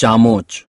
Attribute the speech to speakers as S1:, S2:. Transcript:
S1: ચામોચ.